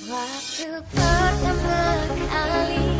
Waktu pertama kali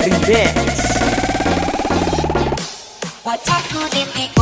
presents. What's happening?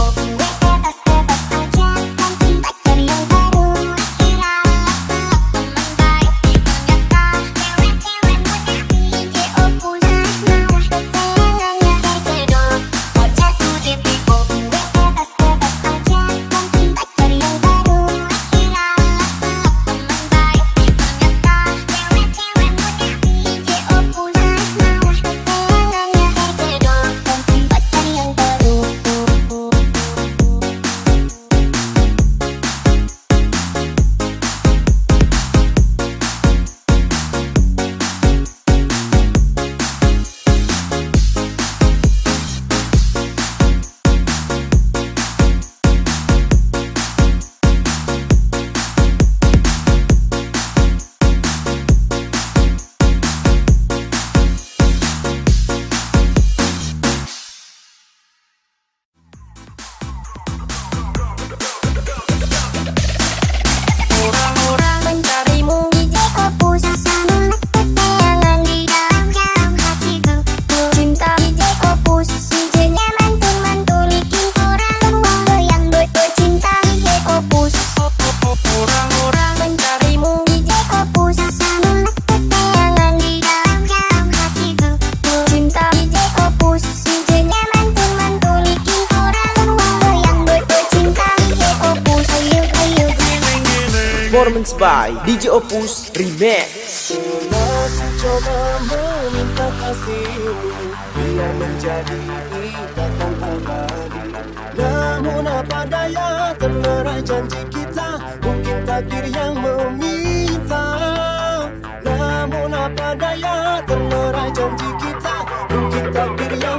Performance by DJ Opus Remix. Coba meminta kasihmu Biar menjadi ikatan abadi Namun apa daya terlerai janji kita Mungkin takdir yang meminta. Namun apa daya terlerai janji kita Mungkin takdir yang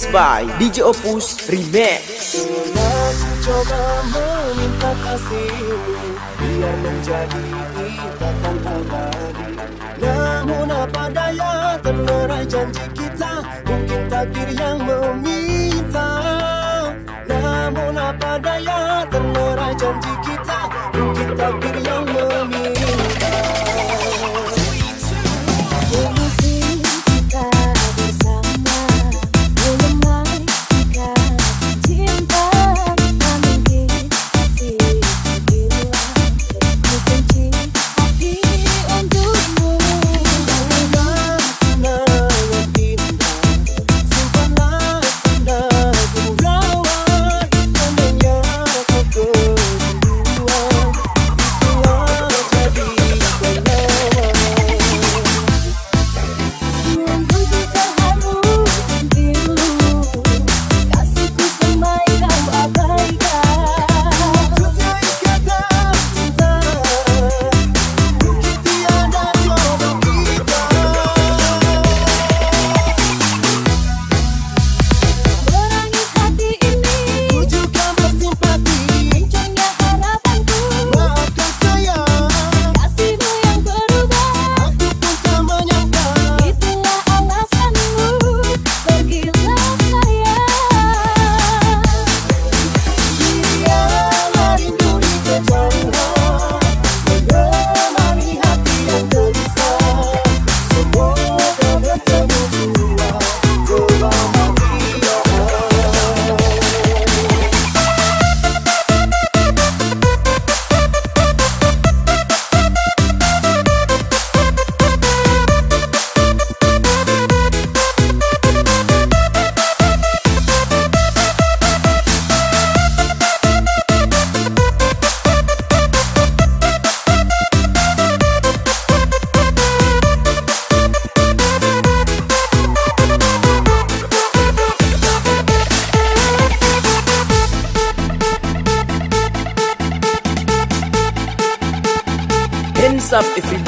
Performance by DJ Opus Remix. Coba meminta kasihmu Biar menjadi ikatan abadi Namun apa daya terlerai janji kita? Mungkin takdir yang meminta. Namun apa daya terlerai janji kita? Mungkin takdir yang meminta